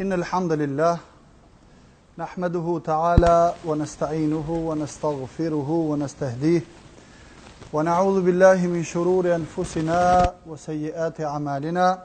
إن الحمد لله نحمده تعالى ونستعينه ونستغفره ونستهديه ونعوذ بالله من شرور أنفسنا وسيئات أعمالنا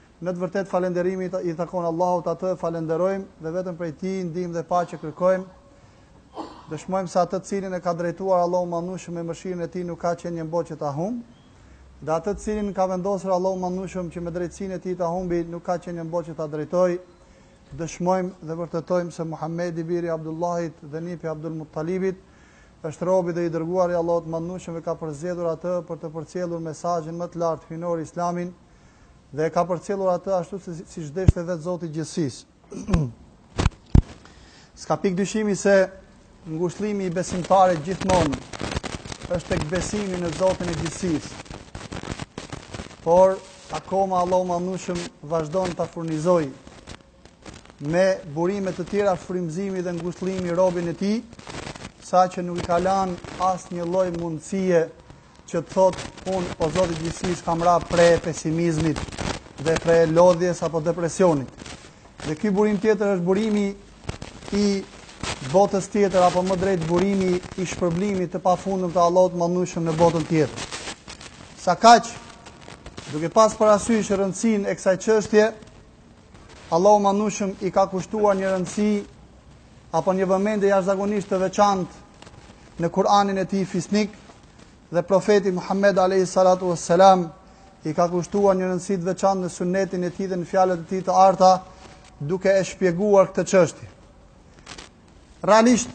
Në të vërtetë falënderimi i takon Allahut, atë e falënderojmë dhe vetëm prej Tij ndihmë dhe paqe kërkojmë. Dëshmojmë se atë të cilin e ka drejtuar Allahu i Madhnushëm me mëshirën e Tij nuk ka qenie në botë që ta humb. Dhe atë të cilin ka vendosur Allahu i Madhnushëm që me drejtësinë e Tij ta humbi nuk ka qenie në botë që ta drejtojë. Dëshmojmë dhe vërtetojmë se Muhamedi biri i Abdullahit dhe nipi i Abdul Muttalibit është robi dhe i dërguari i Allahut Madhnushëm e ka përzgjedhur atë për të përcjellur mesazhin më të lartë hyjnor Islamin. dhe e ka përcjellur atë ashtu si siç deshte vetë Zoti i gjithësisë. S'ka pikë dyshimi se ngushllimi i besimtarit gjithmonë është tek besimi në Zotin e gjithësisë. Por akoma Allahu i Madhnushëm vazhdon ta furnizojë me burime të tjera frymëzimi dhe ngushëllimi robin e tij, saqë nuk i ka lënë asnjë lloj mundësie që të thotë unë o Zot i gjithësisë kam ra pre e pesimizmit dhe pre e lodhjes apo depresionit. Dhe ky burim tjetër është burimi i botës tjetër apo më drejt burimi i shpërblimit të pafundëm të Allahut të Madhnushëm në botën tjetër. Sakaq duke pas parasysh rëndësinë e kësaj çështje, Allahu i Madhnushëm i ka kushtuar një rëndësi apo një vëmendje jashtëzakonisht të veçantë në Kur'anin e tij fisnik dhe profeti Muhammed alejhi salatu uesselam i ka kushtuar një rëndësi të veçantë në sunetin e tij dhe në fjalët e tij të arta duke e shpjeguar këtë çështje. Realisht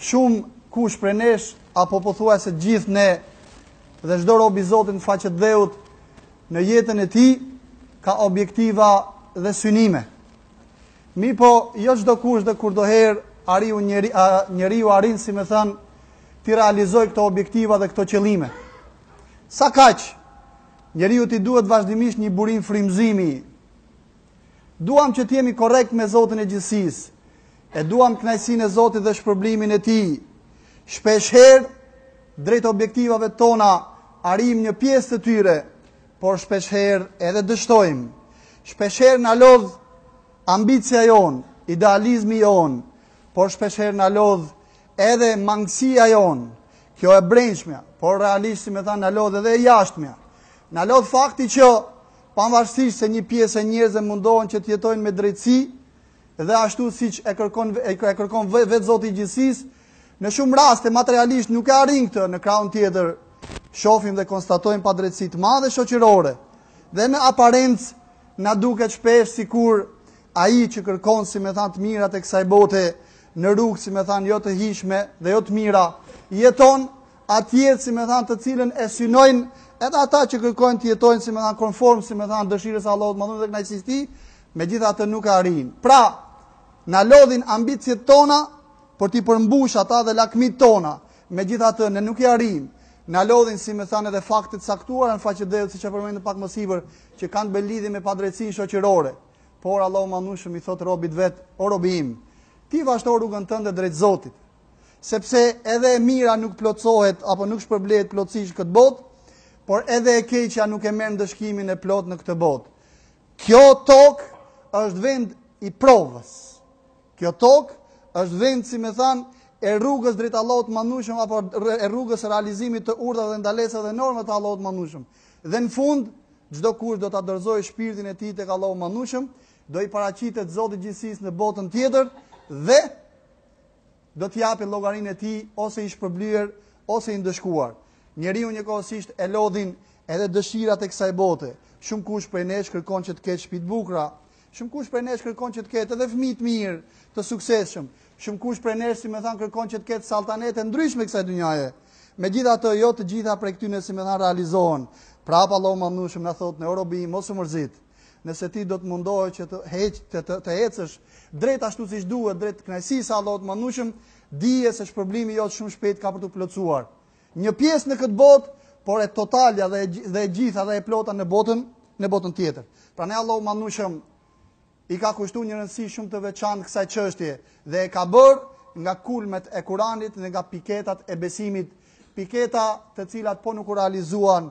shumëkush prej nesh apo pothuajse gjithë ne dhe çdo rob i Zotit në faqe të dheut në jetën e tij ka objektiva dhe synime. Mirëpo, jo çdokush dhe kurdoherë, arrin njeri, a, njeriu arrin, si me thënë, t'i realizojë këto objektiva dhe këto qëllime. Sakaq, njeriut i duhet vazhdimisht një burim frymëzimi. Duam që të jemi korrekt me Zotin e gjithësisë, e duam kënaqësinë e Zotit dhe shpërblimin e tij. Shpeshherë, Drejt objektivave tona arrijmë një pjesë të tyre, por shpeshherë edhe dështojmë. Shpeshherë na lodh ambicia jonë, idealizmi jonë, por shpeshherë na lodh edhe mangësia jonë. Kjo e brendshmja, por realisht si me thanë na lodh edhe e jashtmja. Na lodh fakti që pavarësisht se një pjesë e njerëzve mundohen që të jetojnë me drejtësi, dhe ashtu siç e kërkon e kërkon vetë Zoti i gjithësisë, në shumë raste materialisht nuk e arrin këtë në krahun tjetër. Shofim dhe konstatojmë padrejtësi të madhe shoqërore dhe në aparencë na duket shpesh sikur ai që kërkon si me thanë të mirat e kësaj bote në rrugë si me thanë jo të hijshme dhe jo të mira jeton atë jetë si me thanë të cilën e synojnë edhe ata që kërkojnë të jetojnë si me thanë konform si me thanë dëshirës së Allahut të Madhërishëm dhe kënaqësisë së tij Megjithatë nuk arrijnë. Pra, na lodhin ambiciet tona për t'i përmbush ato dhe lakmitë tona. Megjithatë ne nuk i arrijmë. Na lodhin si me thanë edhe fakte të caktuara në faqe të dheut siç e përmendëm pak më sipër, që kanë të bëjnë lidhje me padrejtësinë shoqërore. Por Allahu i Madhërishëm i thotë robit të vet, o robi im, ti vazhdo rrugën tënde drejt Zotit. Sepse edhe e mira nuk plotësohet apo nuk shpërblehet plotësisht në këtë botë, por edhe e keqja nuk e merr ndëshkimin e plotë në këtë botë. Kjo tokë është vend i provës. Kjo tokë është vend, si me thanë, e rrugës drejt Allahut të Madhërishëm apo e rrugës së realizimit të urdhave dhe ndalesave dhe normave të Allahut të Madhërishëm. Dhe në fund, çdokush do ta dorëzojë shpirtin e tij tek Allahu i Madhërishëm, do i paraqitet Zotit të gjithësisë në botën tjetër dhe do të japi llogarinë e tij ose i shpërblyer ose i ndëshkuar. Njeriun njëkohësisht e lodhin edhe dëshirat e kësaj bote. Shumëkush prej nesh kërkon që të ketë shtëpi të bukura. Shumëkush prej nesh kërkon që të ketë edhe fëmijë të mirë, të suksesshëm. Shumëkush prej nesh, si me thanë, kërkon që të ketë saltanete të ndryshme të kësaj dynjaje. Megjithatë, jo të gjitha prej këtyne, si me thanë, realizohen. Prapë Allahu i Madhërishëm na thotë ne, o robi im, mos u mërzit. Nëse ti do të mundohesh që të hec, të, të, të ecësh drejt ashtu siç duhet, drejt kënaqësisë së Allahut të Madhërishëm, dije se shpërblimi yt shumë shpejt ka për t'u plotësuar. Një pjesë në këtë botë, por e totalja dhe dhe e gjitha dhe e plota në botën në botën tjetër. Pra ne Allahu i Madhërishëm i ka kushtuar një rëndësi shumë të veçantë kësaj çështjeje dhe e ka bërë nga kulmet e Kuranit dhe nga piketat e besimit, piketa të cilat po nuk u realizuan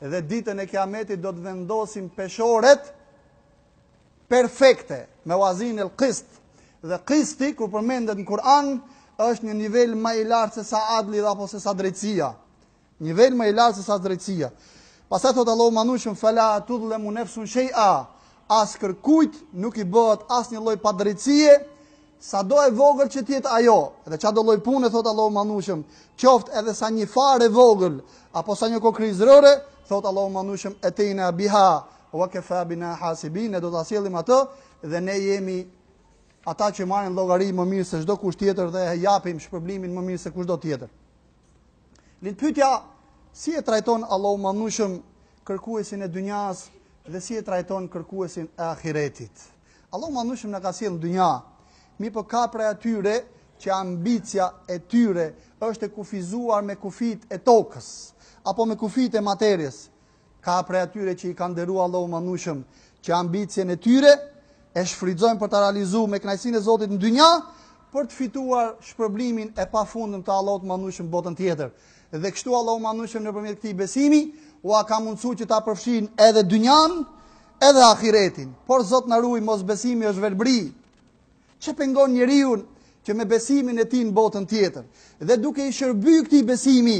Dhe ditën e Kiametit do të vendosim peshoret perfekte mewazin el qist. Dhe qisti kur përmendet në Kur'an është një nivel ma i lartë sesa adli dhe apo sesa drejtësia. Nivel ma i lartë sesa drejtësia. Pastaj thotë Allahu i Madhërishëm fala tudlamu nafsun shay'a. Askërkujt nuk i bëhet asnjë lloj padrejtësie Sado e vogël që të jetë ajo, dhe çado lloj pune thotë Allahu i Madhërishëm, qoftë edhe sa një farë e vogël apo sa një kokërr drithëre, thotë Allahu i Madhërishëm etejna biha wa kafa bina hasibin, ne do ta sjellim atë dhe ne jemi ata që marrim llogari më mirë se çdokush tjetër dhe japim shpërblimin më mirë se kushdo tjetër. Lind pyetja, si e trajton Allahu Madhnushëm kërkuesin e dynjasë dhe si e trajton kërkuesin e ahiretit. Allahu Madhnushëm na ka sjellë në dynja, mirëpo ka prej atyre që ambicja e tyre është e kufizuar me kufijtë e tokës, apo me kufijtë e materies, Ka prej atyre që i ka nderu Allahu Madhnushëm, që ambicien e tyre e shfrytëzojnë për ta realizu me kënaqësinë e Zotit në dynja, për të fituar shpërblimin e pafundëm të Allahut Madhnushëm botën tjetër. Dhe kështu Allahu Madhnushëm nëpërmjet këtij besimi ua ka mundësu që ta përfshijnë edhe dynjan, edhe ahiretin. Por Zot na ruj, mosbesimi është verbëri. Që pengon njeriun që me besimin e tij në botën tjetër dhe duke i shërby këtij besimi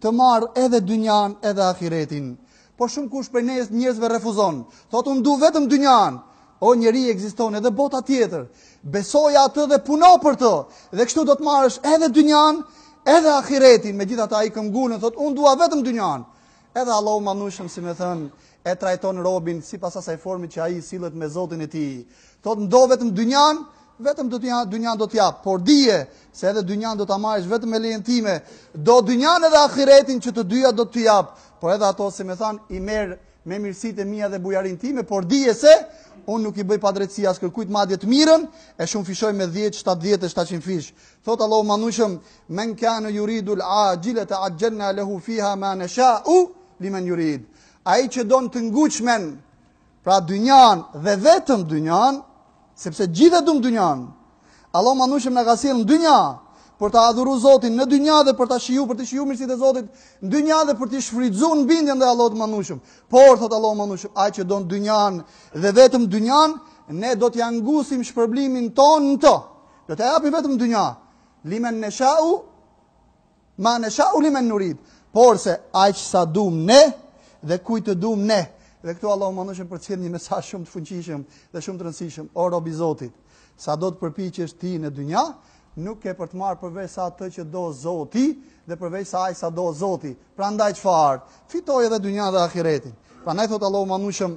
të marrë edhe dynjan edhe ahiretin. Po shumëkush prej njerëzve refuzon, thotë unë du vetëm dynjan. O njeri ekziston edhe bota tjetër. Besoje atë dhe puno për të. Dhe kështu do të marrësh edhe dynjan, edhe ahiretin. Megjithatë ai këmbëngulën thotë unë dua vetëm dynjan. Edhe Allahu Madhnushëm, si me thënë, e trajton robin sipas asaj forme që ai sillet me Zotin e tij. Thot, n'do vetëm dynjan, vetëm do t'ja dynjan do t'jap, por dije se edhe dynjan do ta marrësh vetëm me lejen time, do dynjan edhe ahiretin që të dyja do t'i jap, por edhe ato si me thanë i merr me mirësitë e mia dhe bujarinë time, por dije se unë nuk i bëj padrejtësi askërkujt madje të mirën, e shumëfishoj me 10, 70 e 700 fish. Thot Allahu Madhnushëm, "Men kana yuridu al-ajilata ajjalna lahu fiha ma nasha'u liman yurid." Ai që don të ngutshmen, pra dynjan dhe vetëm dynjan, sepse gjithë dum dynjan. Allahu Madhnushëm na ka sjellë në dynja për ta adhuruar Zotin në dynja dhe për ta shijuar, për të shijuar mirësitë e Zotit në dynja dhe për t'i shfrytëzuar në bindjen ndaj Allahut Madhnushëm. Por thot Allahu Madhnushëm, ai që don dynjan dhe vetëm dynjan, ne do t'ia ngusim shpërblimin tonë në to. Do t'ia japim vetëm në dynja. Limen nasha'u, ma nasha'u limen nurid. Porse aq sa dum ne dhe kujt të dum ne. Dhe këtu Allahu Madhnushëm përcjell një mesaj shumë të fuqishëm dhe shumë të rëndësishëm. O rob i Zotit, sado të përpiqesh ti në dynja, nuk ke për të marrë përveçse atë që do Zoti dhe përveçse aq sa do Zoti. Prandaj çfarë, fitoje edhe dynjan edhe ahiretin. Prandaj thotë Allahu Madhnushëm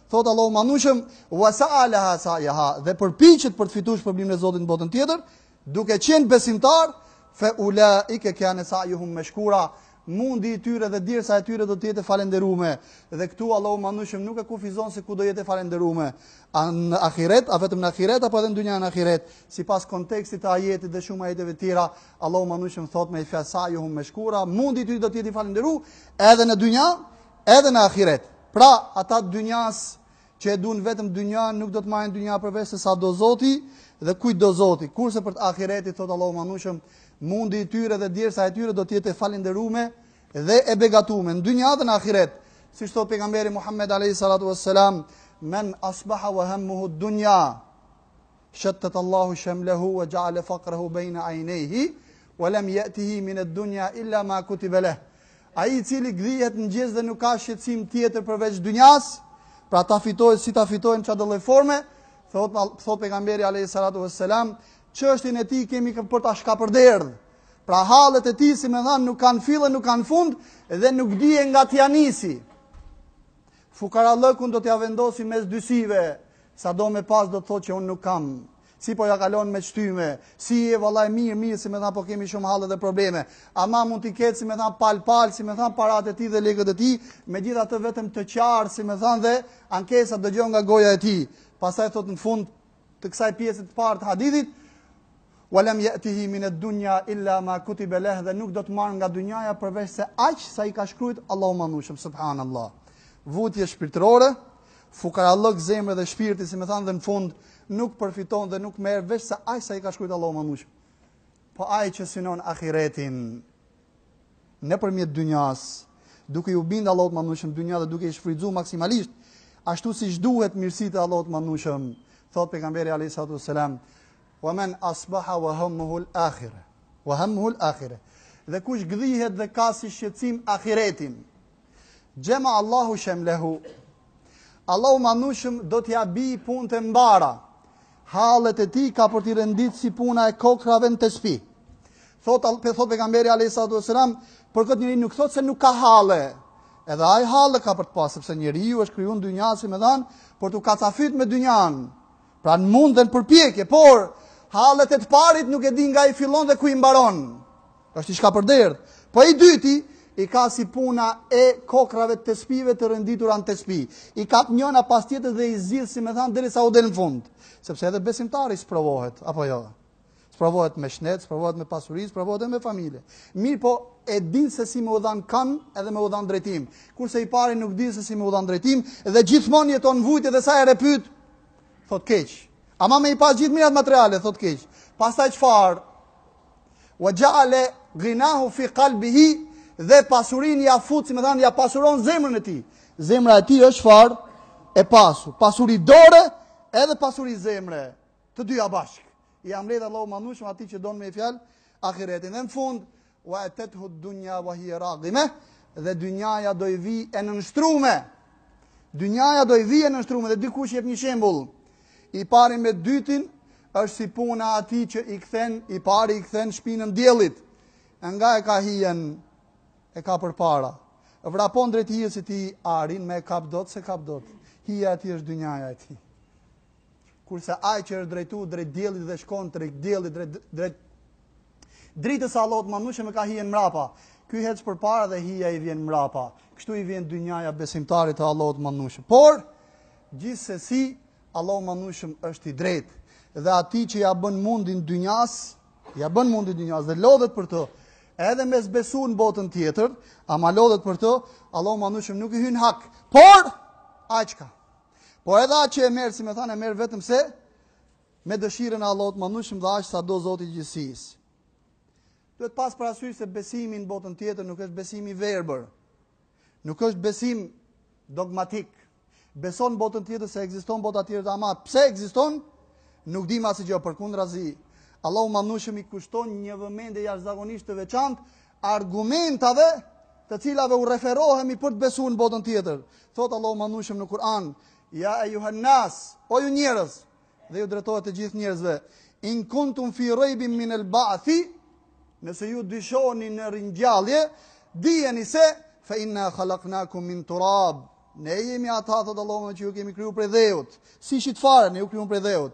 Thot Allahu Madhnushëm wa sa'alaha sa'yaha dhe përpiqet për të fituar shpërblimin e Zotit në botën tjetër, duke qenë besimtar, fa ulaika kana sa'yuhum mashkura, mundi i tyre dhe djersa e tyre do të jetë falënderuar. Dhe këtu Allahu Madhnushëm nuk e kufizon se ku do jetë falënderuar, në ahiret, a vetëm në ahiret apo edhe në dynja e ahiret, sipas kontekstit të ajetit dhe shumë ajeteve të tjera, Allahu Madhnushëm thot me fjalë sa'yuhum mashkura, mundi i tyre do të jetë falënderuar edhe në dynja Edhe në ahiret. Pra, ata të dynjas që e duan vetëm dynja nuk do të marrin dynja përveç se sa do Zoti dhe kujt do Zoti. Kurse për të ahiretit thot Allahu Madhnushëm, mundi i tyre dhe djersa e tyre do të jetë e falënderume dhe e begatume në dynja dhe në ahiret. Siç thot pejgamberi Muhammed alayhi salatu wassalam, men asbaha wa hammuhu dunya Shattata Allahu shamlahu wa ja'ala faqrahu bayna 'aynayhi wa lam ya'tihi min ad-dunya illa ma kutiba lah. Ai i cili gdhihet në mëngjes dhe nuk ka shqetësim tjetër përveç dynjas, pra ta fitojë si ta fitojë çdo lloj forme, thot thot pejgamberi alayhi salatu wassalam, çështjen e tij kemi për ta shkapërderdh. Pra hallet e tij, si me thanë, nuk kanë fill, nuk kanë fund dhe nuk dije nga t'ja nisi. Fukarallëkun do t'ja vendosi mes dy syve, Sado me pas do të thotë që unë nuk kam. Si po ja kalon me t'shtyme. Si je vallaj mirë, mirë si me thanë po kemi shumë halle dhe probleme. Ama mund t'i ketë si me thanë palë-palë si me thanë paratë e tij dhe lekët e tij, megjithatë vetëm të qarë si me thanë dhe ankesa dëgjon nga goja e tij. Pastaj thot në fund të kësaj pjese të parë të hadithit, Wa lam ya'tihi min ad-dunya illa ma kutiba lah dhe nuk do të marrë nga dynjaja përveç se aq sa i ka shkruajt Allahu Madhnushëm subhanallahu. Vujtje shpirtërore, fukarallëk zemre dhe shpirti, si me thanë dhe në fund, nuk përfiton dhe nuk merr veçse aq sa i ka shkruajt Allahu Madhnushëm. Po ai që synon ahiretin nëpërmjet dynjas, duke ju bind Allahut Madhnushëm n'dynja dhe duke i shfrytzuar maksimalisht ashtu siç duhet mirësitë e Allahut Madhnushëm, thot pejgamberi alayhi salatu wasalam, Wa men asbaha wa hammuhu al-akhirah. Wa hammuhu al-akhirah. Dhe kush gdhihet dhe ka si shqetësim ahiretin. Jama'a Allahu shamlahu. Allahu Madhnushëm do t'ia bëjë punët e mbara. Hallet e tij ka për t'i rendit si puna e kokrrave në tespi. Thot pe thot pejgamberi alayhis salam, për këtë njeri nuk thot se nuk ka halle. Edhe ai halle ka për të pas, sepse njeriu është krijuar në dynja si me thanë, për t'u kacafyt me dynjan. Pra në mund dhe në përpjekje, por hallet e të parit nuk e di nga i fillon dhe ku i mbaron. është i shkapërderdh. Po i dyti, i ka si puna e kokrrave të tespive të renditura në tespi. I kap njona pas tjetrës dhe i zgjidh, si me thanë, derisa u del në fund. Sepse edhe besimtari sprovohet, apo jo. Sprovohet me shnet, sprovohet me pasuri, sprovohet edhe me familje. Mirëpo e din se si me u dhanë kanë edhe me u dhanë drejtim. Kurse i pari nuk din se si me u dhanë drejtim dhe gjithmonë jeton në vujtje dhe sa herë e pyt, thot keq. Ama me i pas gjithë mirat materiale, thot keq. Pastaj çfarë, wa ja'ala ghinahu fi qalbihi dhe pasurinë ja fut, si me thanë, ja pasuron zemrën e tij. Zemra e tij është çfarë? E pasur. Pasuri dore edhe pasuri zemre. Të dyja bashkë. Ia mbledh Allahu i Madhnushëm atij që don me i fjalë ahiretin. Dhe në fund, wa etethud dunja wa hije ragime, dhe dunjaja do i vijë e nënshtrume. Dunjaja do i vijë e nënshtrume, dhe dikush jep një shembul. I pari me dytin, është si puna e atij që i kthen, i pari i kthen shpinën diellit. E nga e ka hijen, e ka përpara. Vrapon drejt hijes së tij, arrin, me kap dot, s'e kap dot. Hija e tij është dunjaja e tij. Kurse ai që është drejtu drejt diellit dhe shkon drejt diellit drejt drejt dritës së Allahut të Madhnushëm e ka hijen mrapa. Ky ec përpara dhe hija i vjen mrapa. Kështu i vjen dynjaja besimtarit të Allahut të Madhnushëm. Por gjithsesi Allahu i Madhnushëm është i drejtë dhe atij që ja bën mundin dynjas, ja bën mundin dynjas dhe lodhet për të. Edhe me s'besu në botën tjetër, ama lodhet për të, Allahu i Madhnushëm nuk i hyn n'hak. Por aq ka Po edhe atë që e merr, si me thanë, e merr vetëm se me dëshirën e Allahut të Madhnushëm dhe aq sa do Zoti i gjithësisë. Duhet pas parasysh se besimi në botën tjetër nuk është besim i verbër. Nuk është besim dogmatik. Beson në botën tjetër se ekziston bota tjetër, ama pse ekziston? Nuk di ma asgja, përkundrazi Allahu i Madhnushëm i kushton një vëmendje jashtëzakonisht të veçantë argumentave të cilave u referohemi për të besu në botën tjetër. Thot Allahu i Madhnushëm në Kur'an: "Ya ayyuhan nas, o ju njerëz." Dhe iu drejtohet të gjithë njerëzve: "In kuntum fi raybin min al-ba'th" Nëse ju dyshoni në ringjallje, dijeni se fa inna khalaqnakum min turab. Ne jemi ata thot Allahu që ju kemi kriju prej dheut. S'ishit fare, ne ju krijuam prej dheut.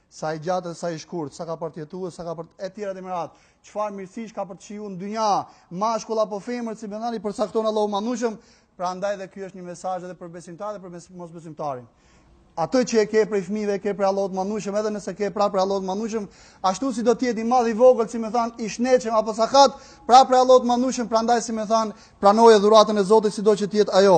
Sa i gjatë dhe sa i shkurt, sa ka për të jetuar, sa ka për të etj etj me radhë. Çfarë mirësish ka për të shiju në dynja, mashkull apo femër, si me thanë i përcakton Allahu i Madhnushëm, prandaj dhe ky është një mesazh edhe për besimtarët dhe për mosbesimtarin. Atë që e ke prej fëmijëve, e ke prej Allahut të Madhnushëm, edhe nëse s'ke prapë prej Allahut të Madhnushëm, ashtu sido të jetë i madh i vogël, si me thanë, i shnetshëm apo sakat, prapë prej Allahut të Madhnushëm, prandaj si me thanë, pranoje dhuratën e Zotit sido që të jetë ajo.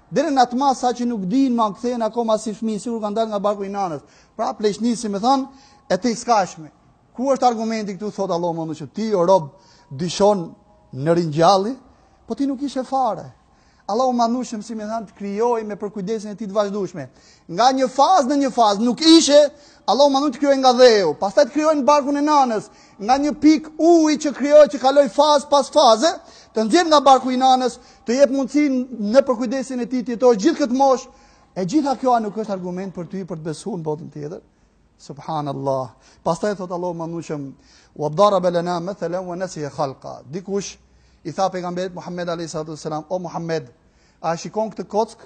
Deri në atë masë sa që nuk dinë ma kthehen akoma si fëmijë, sikur kanë dalë nga barku i nanës. Pra pleqni, si me thanë, e tejskajshme. Ku është argumenti këtu thot Allahu i Madhnushëm, ti o rob dyshon në ringjallje, po ti nuk ishe fare. Allahu i Madhnushëm si me thanë të krijoi me përkujdesin e tij të vazhdueshme. Nga një fazë në një fazë, nuk ishe, Allahu i Madhnushëm të krijoi nga dheu, pastaj të krijoi n'barkun e nanës, nga një pikë uji që krijoi që kaloi fazë pas faze, të nxjerr nga barku i nanës, të jep mundësinë në përkujdesin e tij të jetosh gjithë këtë moshë, e gjitha kjo nuk është argument për ty për të besu në botën tjetër. Subhanallah. Pastaj thot Allahu i Madhnushëm, "Wa daraba lana mathalan wa nasiya khalqa." Dikush i tha pejgamberit Muhammed alayhi salatu wasalam, "O Muhammed, a shikon këtë kockë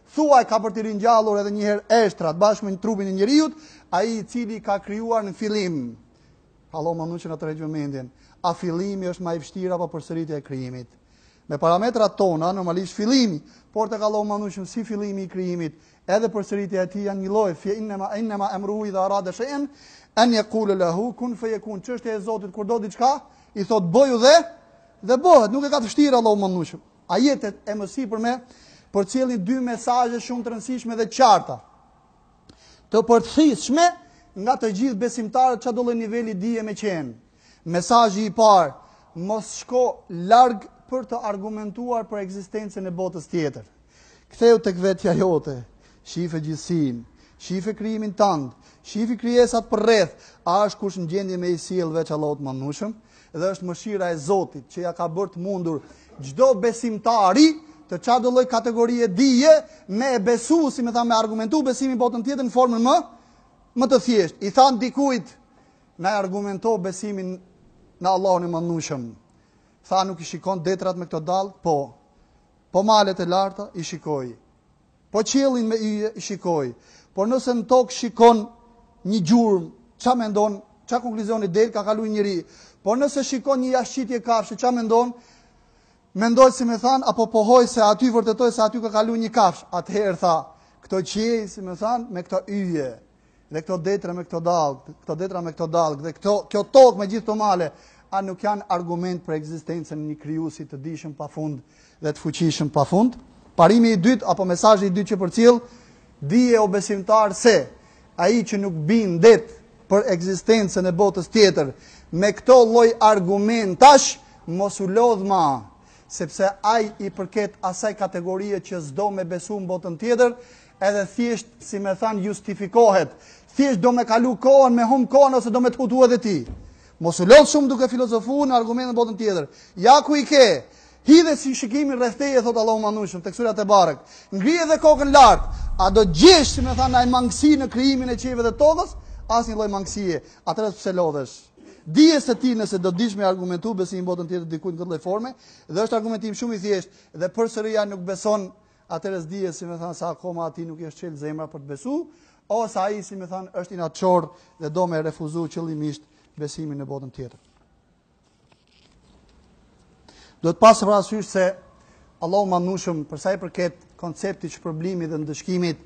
Thuaj ka për t'i ringjallur edhe një herë eshtrat bashkë me trupin e njeriut, ai i cili i ka krijuar në fillim. Allahu i Madhnushëm na tërheq vëmendjen. A fillimi është më i vështirë apo përsëritja e krijimit? Me parametrat tona normalisht fillimi, por tek Allahu i Madhnushëm si fillimi i krijimit, edhe përsëritja e tij janë njëlloj, innama innama amruhu idha arada shay'an an yaqula lahu kun fayakun. Çështja e Zotit kur do diçka, i thot bëhu dhe dhe bëhet, nuk e ka të vështirë Allahu i Madhnushëm. Ajetet e mësipërme përcjellin dy mesazhe shumë të rëndësishme dhe qarta. Të përthithshme nga të gjithë besimtarët çdo lloj niveli dije me qenë. Mesazhi i parë, mos shko larg për të argumentuar për ekzistencën e botës tjetër. Kthehu tek vetja jote, shife gjithësinë, shife krijimin tënd, shifi krijesat përreth, a është kush në gjendje me i sjell veç Allahut të Madhnushëm? Dhe është mëshira e Zotit që ia ka bërë të mundur çdo besimtari të çdo lloj kategorie dije me e besu, si me than me argumentu besimin botën tjetër në formën më më të thjeshtë. I than dikujt na e argumento besimin në Allahun e Madhnushëm. Tha nuk i shikon detrat me këto dallgë? Po. Po malet e larta i shikoj. Po qiellin me yje i shikoj, por nëse në tokë shikon një gjurmë, ça mendon, ça konkluzioni del, ka kalu njëri, por nëse shikon një jashtëqitje kafshe, ça mendon, mendoj si me than, apo pohoj se aty vërtetoj se aty ka kalu një kafshë, atëherë tha, këto qiej, si me than, me këto yje, dhe këto detra me këto dallgë, këto detra me këto dallgë dhe këto kjo tokë me gjithë ato male, a nuk janë argument për ekzistencën e një krijuesi të dijshëm pafund dhe të fuqishëm pafund? Parimi i dytë apo mesazhi i dytë që përcjell, dije o besimtar se ai që nuk bindet për ekzistencën e botës tjetër me këto lloj argumentash mos u lodh ma sepse ai i përket asaj kategorie që s'do me besu në botën tjetër, Edhe thjesht si me than justifikohet. Thjesht do me kalu kohën, me hum kohën ose do me të hutu edhe ti. Mos u lodh shumë duke filozofu me argumentu botën tjetër. Ja ku i ke. Hidhe shi shikimin rreth teje thot Allahu i Madhnushëm tek sura Tebarek. Ngrije dhe kokën lart. A do gjesh si me than naj mangësi në krijimin e qiejve dhe tokës? Asnjë lloj mangësie. Atëherë pse lodhesh? Dije se ti nëse do dish me argumentu besimin botën tjetër dikujt në këtë lloj forme, dhe është argumentim shumë i thjeshtë dhe përsëri ai nuk beson atëherë dije si me than se akoma atij nuk i është çel zemra për të besu, ose ai si me than është inatçor dhe do me refuzu qëllimisht besimin në botën tjetër. Duhet pasë parasysh se Allahu i Madhnushëm për sa i përket konceptit të shpërblimit dhe ndëshkimit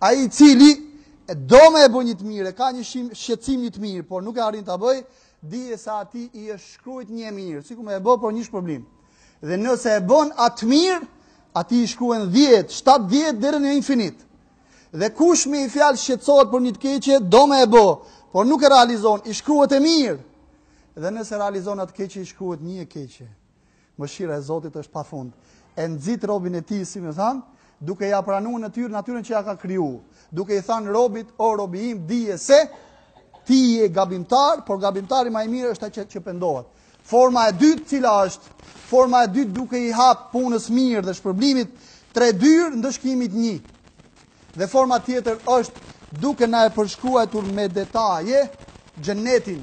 Ai i cili e do me e bo një të mirë, ka një shqetësim një të mirë, por nuk e arrin të bëj, dije se atij i është shkrujt një mirë, sikur me e bo, por një shpërblim. Dhe nëse e bon atë mirë, atij i shkruhen 10, 70, deri në infinit. Dhe kush me një fjalë shqetësohet për një të keqe, do me e bo, por nuk e realizon, i shkruhet e mirë. Dhe nëse realizon atë keqe, i shkruhet një e keqe. Mëshira e Zotit është pafund. E nxit robin e tij, si me thanë, duke ja pranu natyrën, natyrën që ja ka kriju. Duke i thanë robit, o robi im, dije se, ti je gabimtar, por gabimtari ma i mirë është ai që, që pëndohet. Forma e dytë cila është, forma e dytë duke i hap punës mirë dhe shpërblimit, tre dyer ndëshkimit një. Dhe forma tjetër është duke na e përshkruajtur me detaje xhennetin.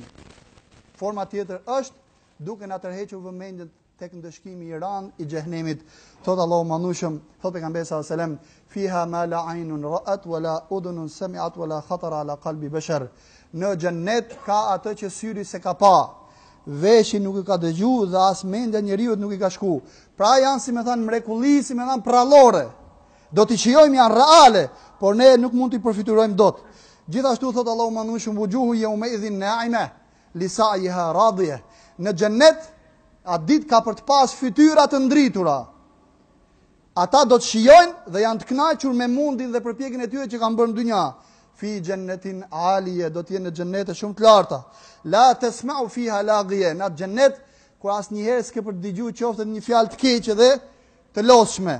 Forma tjetër është duke na tërhequr vëmendjen tek ndëshkimi i rëndë i xhehenemit. Thot Allahu i madhnushëm, thot pejgamberi sa selam, fiha ma la aynun ra'at wa la udhunun sami'at wa la khatar ala qalbi bashar. Në xhennet ka atë që syri s'e ka pa, veshi nuk e ka dëgju dhe as mendja e njeriut nuk i ka shku. Pra janë si me than mrekulli, si me than prallore. Do t'i shijojmë janë reale, por ne nuk mund t'i përfytyrojmë dot. Gjithashtu thot Allahu i madhnushëm wujuhun yawma'idhin na'ima. Li sa'yiha radiyah. Në xhennet atë ditë ka për të pas fytyra të ndritura. Ata do të shijojnë dhe janë të kënaqur me mundin dhe përpjekjen e tyre që kanë bërë në dynja. Fi jannatin aliya do të jenë në xhennete shumë të larta. La tasma'u fiha laghiya. Në atë xhennet ku asnjëherë s'ke për të dëgju qoftë një fjalë të keqe dhe të lodhshme.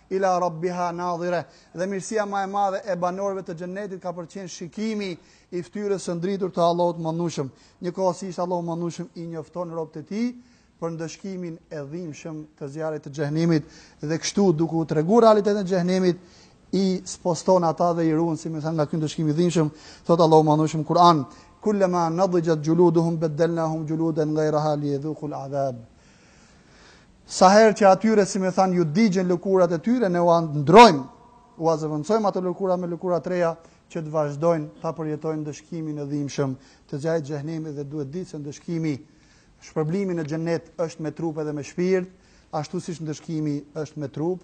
ila rabbiha nadhire, dhe mirësia ma e madhe e banorëve të xhennetit ka për të qenë shikimi i fytyrës së ndritur të Allahut të Madhnushëm. Njëkohësisht Allahu i Madhnushëm i njofton robët e tij për ndëshkimin e dhimbshëm të zjarrit të xhehenemit dhe kështu duke u tregu realitetin e xhehenemit i sposton ata dhe i ruan si me thënë nga ky ndëshkim i dhimbshëm, thot Allahu i Madhnushëm në Kur'an, kullama nadijat juluduhum baddalnahum juludan ghayraha liyadhuqul adhab. Sa herë që atyre, si me thanë, ju digjen lëkurat e tyre, ne ua ndrojmë, ua zëvendësojmë ato lëkura me lëkura të reja, që të vazhdojnë ta përjetojnë ndëshkimin e dhimbshëm të zjarrit xhehenemit dhe duhet ditë se ndëshkimi, shpërblimi në xhennet është me trup edhe me shpirt, ashtu siç ndëshkimi është me trup,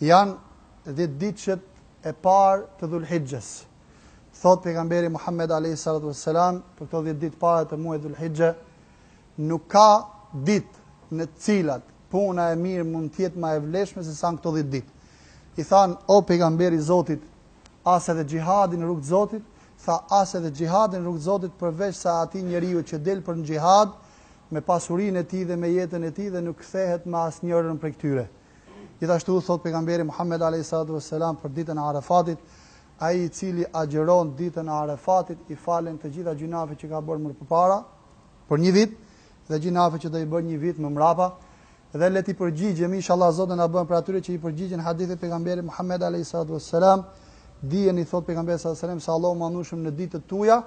Janë dhjetë ditëshet e parë të Dhul-Hixhes. Thotë Pejgamberi Muhammed alejhi salatu ves selam për këto dhjetë ditë të para të muajit Dhul-Hixhe, Nuk ka ditë në të cilat puna e mirë mund të jetë më e vlefshme se sa në këto dhjetë ditë. I thanë, O Pejgamber i Zotit, as edhe xhihadi në rrugë të Zotit? Tha, as edhe xhihadi në rrugë të Zotit përveç se atij njeriu që del për në xhihad me pasurinë e tij dhe me jetën e tij dhe nuk kthehet me asnjërën prej këtyre. Gjithashtu thotë pejgamberi Muhammed alayhi salatu wassalam për ditën e Arafatit, ai i cili agjëron ditën e Arafatit i falen të gjitha gjynahet që ka bërë më përpara për një vit dhe gjynahet që do i bëjë një vit më mbrapa dhe le t'i përgjigjemi inshallah Zoti na bën prej atyre që i përgjigjen hadithit të pejgamberit Muhammed alayhi salatu wassalam dijeni thotë pejgamberi sallallahu alaihi wasallam se Allahu i Madhnushëm në ditët tuaja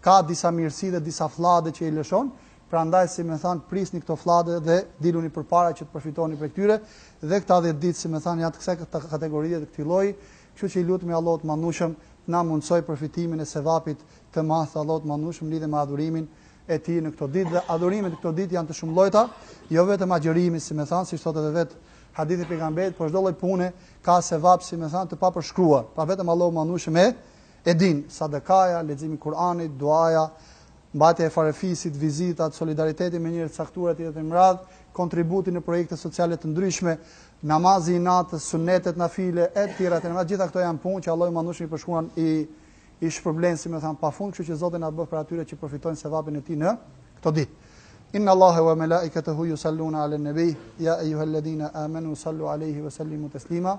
ka disa mirësi dhe disa fllade që i lëshon Prandaj si me thanë prisni këto fllade dhe diluni përpara që të përfitoni prej këtyre dhe këta 10 ditë si me thanë janë të kësaj kategorie dhe këtij lloji, kështu që i lutemi Allahut të Madhnushëm të na mundësojë përfitimin e sevapit të madh të Allahut të Madhnushëm lidhje me adhurimin e Tij në këto ditë dhe adhurimet në këto ditë janë të shumëllojta, jo vetëm agjërimi si me thanë siç thotë edhe vetë hadithi i pejgamberit, por çdo lloj pune ka sevap si me thanë të papërshkruar. Pa vetëm Allahu i Madhnushëm e e din, sadakaja, leximi i Kuranit, duaja, Mbajtja e farefisit, vizitat, solidariteti me njerëz të caktuar etj etj me radhë, kontributi në projekte sociale të ndryshme, namazi i natës, sunnetet nafile etj etj me radhë, gjitha këto janë punë që Allahu i Madhnushëm i përshkruan i i shpërblen si me thanë pa fund, kështu që Zoti na bëftë prej atyre që përfitojnë sevapin e tij në këto ditë. Inna Allahe wa melaikatahu yusalluna ala nabi ya ayyuhalladhina amanu sallu alaihi wa sallimu taslima.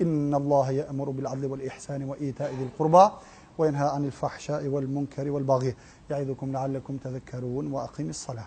إن الله يأمر بالعدل والإحسان وإيتاء ذي القربى وينهى عن الفحشاء والمنكر والبغي يعظكم لعلكم تذكرون وأقم الصلاة